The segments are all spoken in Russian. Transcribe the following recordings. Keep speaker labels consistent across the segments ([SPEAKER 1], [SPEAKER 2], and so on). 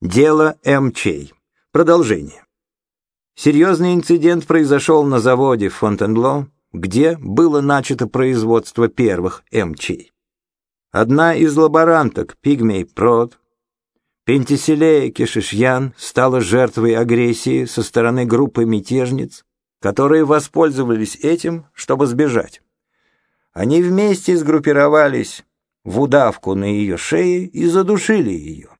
[SPEAKER 1] Дело МЧ. Продолжение. Серьезный инцидент произошел на заводе Фонтенбло, где было начато производство первых МЧ. Одна из лаборанток, Пигмей Прод, Пентиселея Кишишьян, стала жертвой агрессии со стороны группы мятежниц, которые воспользовались этим, чтобы сбежать. Они вместе сгруппировались в удавку на ее шее и задушили ее.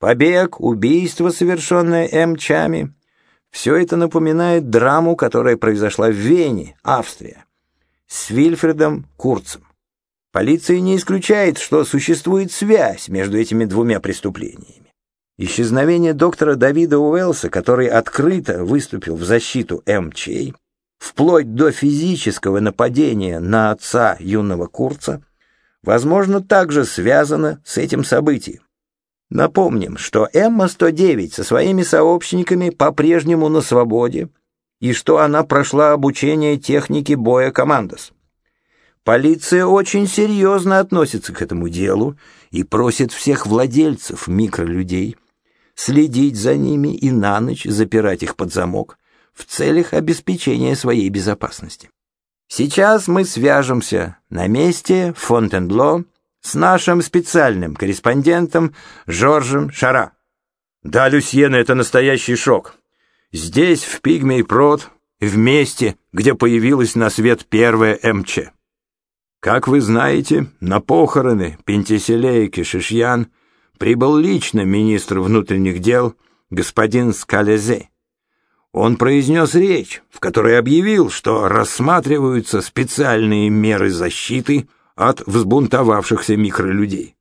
[SPEAKER 1] Побег, убийство, совершенное М. все это напоминает драму, которая произошла в Вене, Австрия, с Вильфредом Курцем. Полиция не исключает, что существует связь между этими двумя преступлениями. Исчезновение доктора Давида Уэллса, который открыто выступил в защиту МЧ, вплоть до физического нападения на отца юного Курца, возможно, также связано с этим событием. Напомним, что Эмма-109 со своими сообщниками по-прежнему на свободе и что она прошла обучение технике боя «Командос». Полиция очень серьезно относится к этому делу и просит всех владельцев микролюдей следить за ними и на ночь запирать их под замок в целях обеспечения своей безопасности. Сейчас мы свяжемся на месте Фонтенбло с нашим специальным корреспондентом Жоржем Шара. Да, Люсьена, это настоящий шок. Здесь, в Пигмей Прод, в месте, где появилась на свет первая МЧ. Как вы знаете, на похороны Пентиселея Кишишьян прибыл лично министр внутренних дел господин Скалезе. Он произнес речь, в которой объявил, что рассматриваются специальные меры защиты – от взбунтовавшихся микролюдей.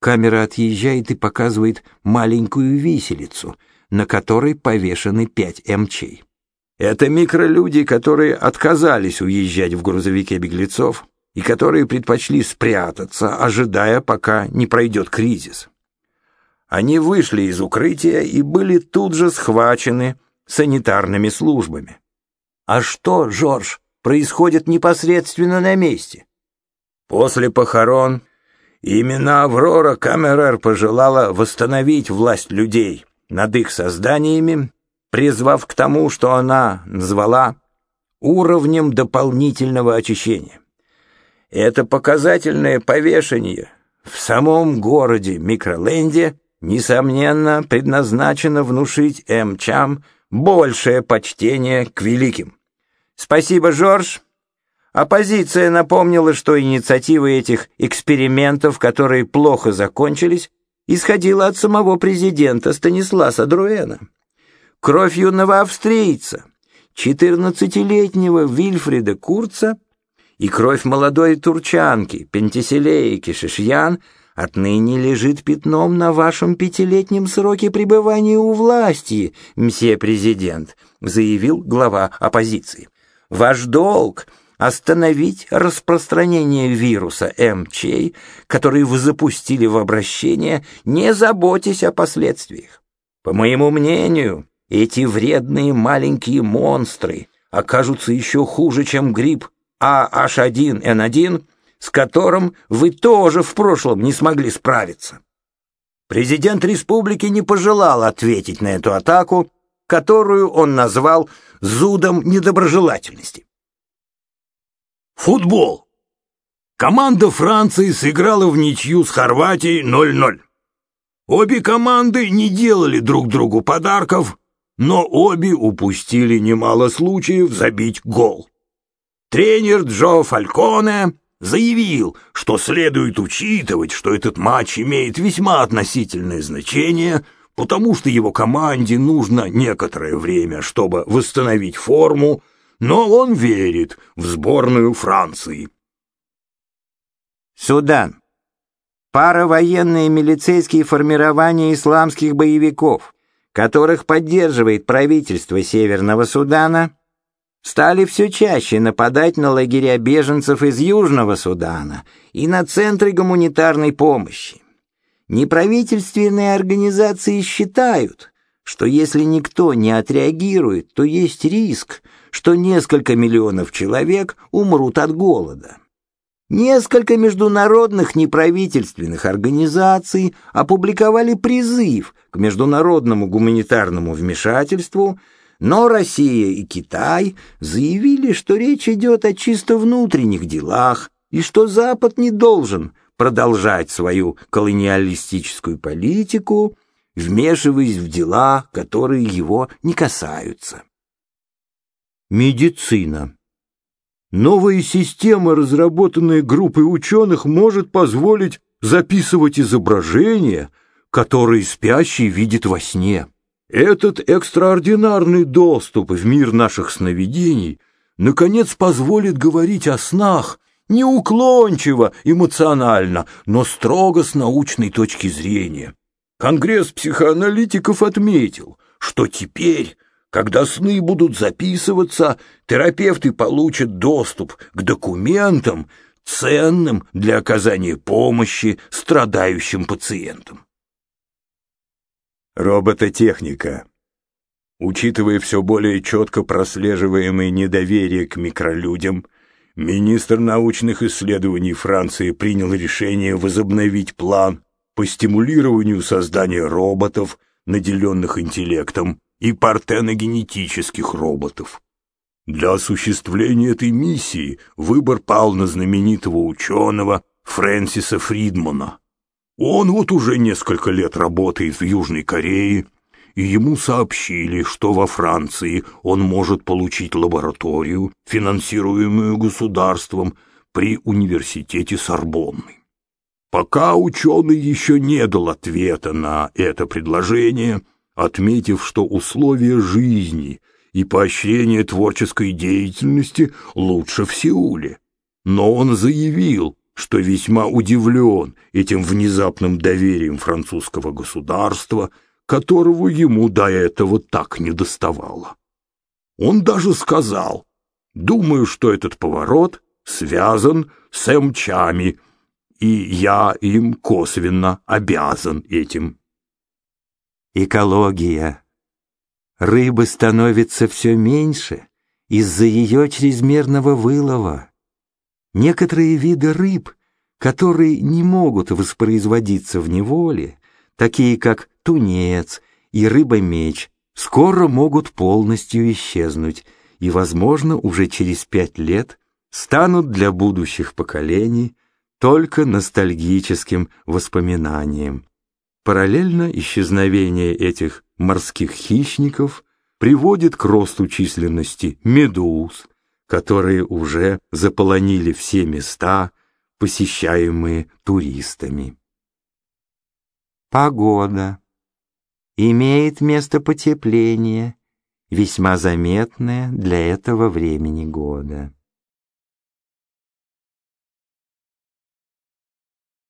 [SPEAKER 1] Камера отъезжает и показывает маленькую виселицу, на которой повешены пять МЧей. Это микролюди, которые отказались уезжать в грузовике беглецов и которые предпочли спрятаться, ожидая, пока не пройдет кризис. Они вышли из укрытия и были тут же схвачены санитарными службами. А что, Жорж, происходит непосредственно на месте? После похорон именно Аврора Камерер пожелала восстановить власть людей над их созданиями, призвав к тому, что она назвала уровнем дополнительного очищения. Это показательное повешение в самом городе Микроленде, несомненно, предназначено внушить М-чам большее почтение к великим. Спасибо, Жорж. Оппозиция напомнила, что инициатива этих экспериментов, которые плохо закончились, исходила от самого президента Станисласа Друэна. Кровь юного австрийца, 14-летнего Вильфрида Курца и кровь молодой турчанки Пентиселеи Кишишьян отныне лежит пятном на вашем пятилетнем сроке пребывания у власти, мсье президент, заявил глава оппозиции. Ваш долг — остановить распространение вируса МЧ, который вы запустили в обращение, не заботясь о последствиях. По моему мнению, эти вредные маленькие монстры окажутся еще хуже, чем грипп AH1N1, с которым вы тоже в прошлом не смогли справиться. Президент республики не пожелал ответить на эту атаку, которую он назвал «зудом недоброжелательности».
[SPEAKER 2] Футбол. Команда Франции сыграла в ничью с Хорватией 0-0. Обе команды не делали друг другу подарков, но обе упустили немало случаев забить гол. Тренер Джо Фальконе заявил, что следует учитывать, что этот матч имеет весьма относительное значение, потому что его команде нужно некоторое время, чтобы восстановить форму, но он верит в сборную Франции.
[SPEAKER 1] Судан. Паровоенные милицейские формирования исламских боевиков, которых поддерживает правительство Северного Судана, стали все чаще нападать на лагеря беженцев из Южного Судана и на центры гуманитарной помощи. Неправительственные организации считают, что если никто не отреагирует, то есть риск, что несколько миллионов человек умрут от голода. Несколько международных неправительственных организаций опубликовали призыв к международному гуманитарному вмешательству, но Россия и Китай заявили, что речь идет о чисто внутренних делах и что Запад не должен продолжать свою колониалистическую политику, вмешиваясь в дела, которые его не касаются. Медицина Новая система, разработанная группой ученых, может позволить записывать изображения, которые спящий видит во сне. Этот экстраординарный доступ в мир наших сновидений наконец позволит говорить о снах не уклончиво, эмоционально, но строго с научной точки зрения. Конгресс психоаналитиков отметил, что теперь когда сны будут записываться, терапевты получат доступ к документам, ценным для оказания помощи страдающим пациентам. Робототехника. Учитывая все более четко прослеживаемое недоверие к микролюдям, министр научных исследований Франции принял решение возобновить план по стимулированию создания роботов, наделенных интеллектом, и партеногенетических роботов. Для осуществления этой миссии выбор пал на знаменитого ученого Фрэнсиса Фридмана. Он вот уже несколько лет работает в Южной Корее, и ему сообщили, что во Франции он может получить лабораторию, финансируемую государством, при университете Сорбонны. Пока ученый еще не дал ответа на это предложение, отметив, что условия жизни и поощрение творческой деятельности лучше в Сеуле. Но он заявил, что весьма удивлен этим внезапным доверием французского государства, которого ему до этого так не доставало. Он даже сказал, «Думаю, что этот поворот связан с эмчами, и я им косвенно обязан этим». Экология. Рыбы становится все меньше из-за ее чрезмерного вылова. Некоторые виды рыб, которые не могут воспроизводиться в неволе, такие как тунец и рыба-меч, скоро могут полностью исчезнуть и, возможно, уже через пять лет станут для будущих поколений только ностальгическим воспоминанием. Параллельно исчезновение этих морских хищников приводит к росту численности медуз, которые уже заполонили все места, посещаемые туристами. Погода. Имеет место потепление, весьма заметное для этого времени года.